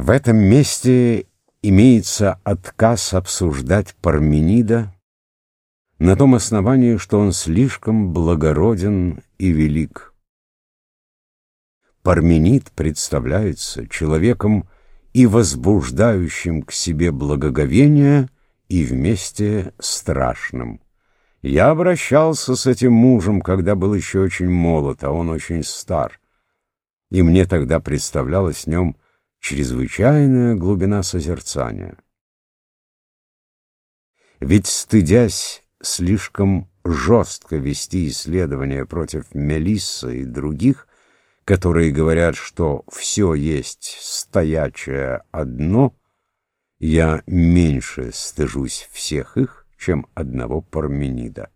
В этом месте имеется отказ обсуждать Парменида на том основании, что он слишком благороден и велик. Парменид представляется человеком и возбуждающим к себе благоговение, и вместе страшным. Я обращался с этим мужем, когда был еще очень молод, а он очень стар, и мне тогда представлялась в нем чрезвычайная глубина созерцания. Ведь, стыдясь слишком жестко вести исследования против Мелисса и других, которые говорят, что все есть стоячее одно, я меньше стыжусь всех их, чем одного Парменида.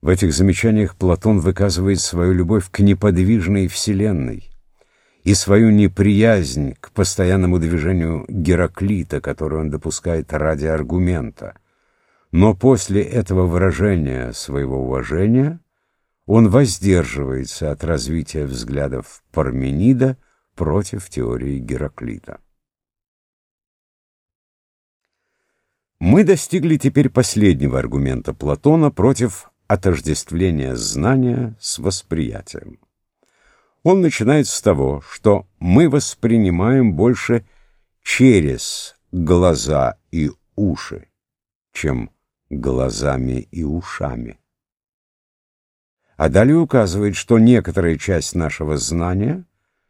В этих замечаниях Платон выказывает свою любовь к неподвижной Вселенной и свою неприязнь к постоянному движению Гераклита, которое он допускает ради аргумента. Но после этого выражения своего уважения он воздерживается от развития взглядов Парменида против теории Гераклита. Мы достигли теперь последнего аргумента Платона против отождествления знания с восприятием. Он начинает с того, что мы воспринимаем больше через глаза и уши, чем глазами и ушами. А далее указывает, что некоторая часть нашего знания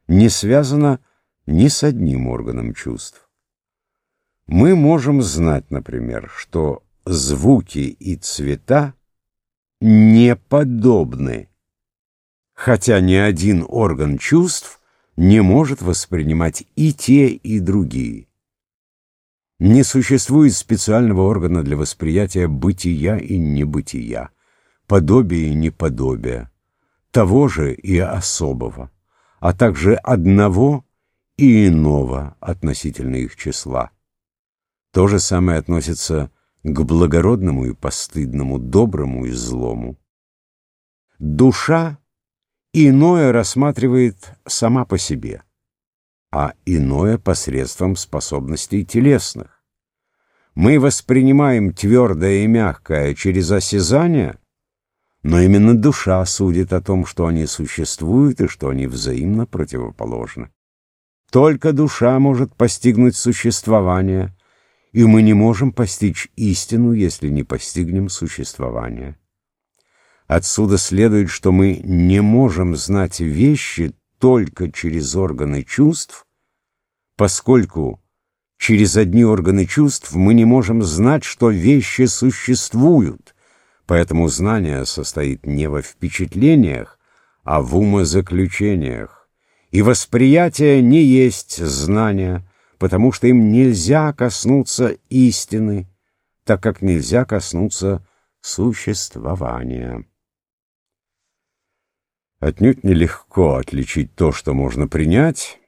не связана ни с одним органом чувств. Мы можем знать, например, что звуки и цвета не подобны хотя ни один орган чувств не может воспринимать и те, и другие. Не существует специального органа для восприятия бытия и небытия, подобия и неподобия, того же и особого, а также одного и иного относительно их числа. То же самое относится к благородному и постыдному, доброму и злому. Душа иное рассматривает сама по себе, а иное посредством способностей телесных. Мы воспринимаем твердое и мягкое через осязание, но именно душа судит о том, что они существуют и что они взаимно противоположны. Только душа может постигнуть существование, и мы не можем постичь истину, если не постигнем существование. Отсюда следует, что мы не можем знать вещи только через органы чувств, поскольку через одни органы чувств мы не можем знать, что вещи существуют, поэтому знание состоит не во впечатлениях, а в умозаключениях, и восприятие не есть знание, потому что им нельзя коснуться истины, так как нельзя коснуться существования. Отнюдь нелегко отличить то, что можно принять,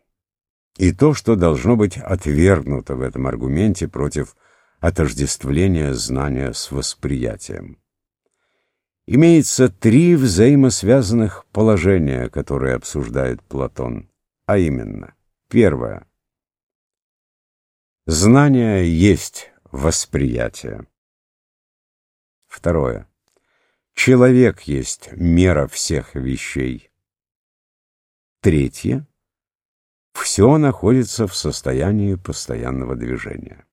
и то, что должно быть отвергнуто в этом аргументе против отождествления знания с восприятием. Имеется три взаимосвязанных положения, которые обсуждает Платон, а именно, первое. Знание есть восприятие. Второе. Человек есть мера всех вещей. Третье. Все находится в состоянии постоянного движения.